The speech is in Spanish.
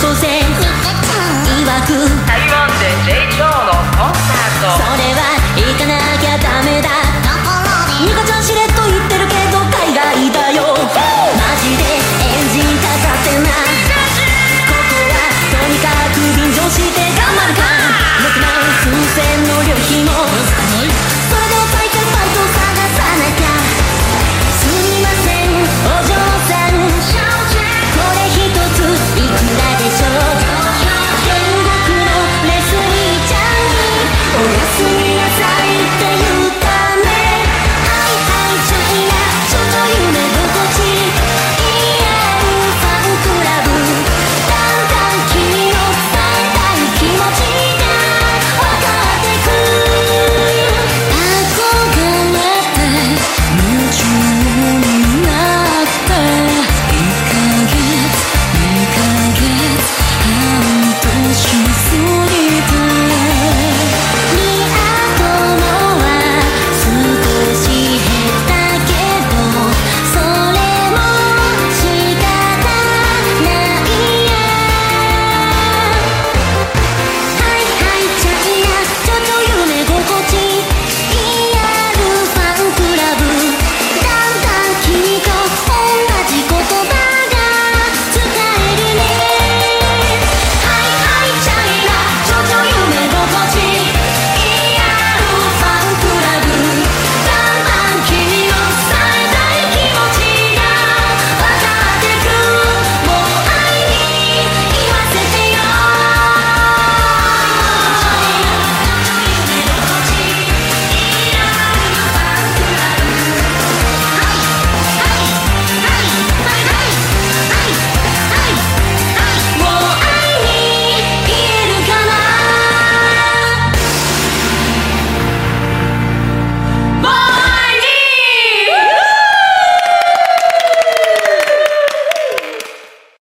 cosas.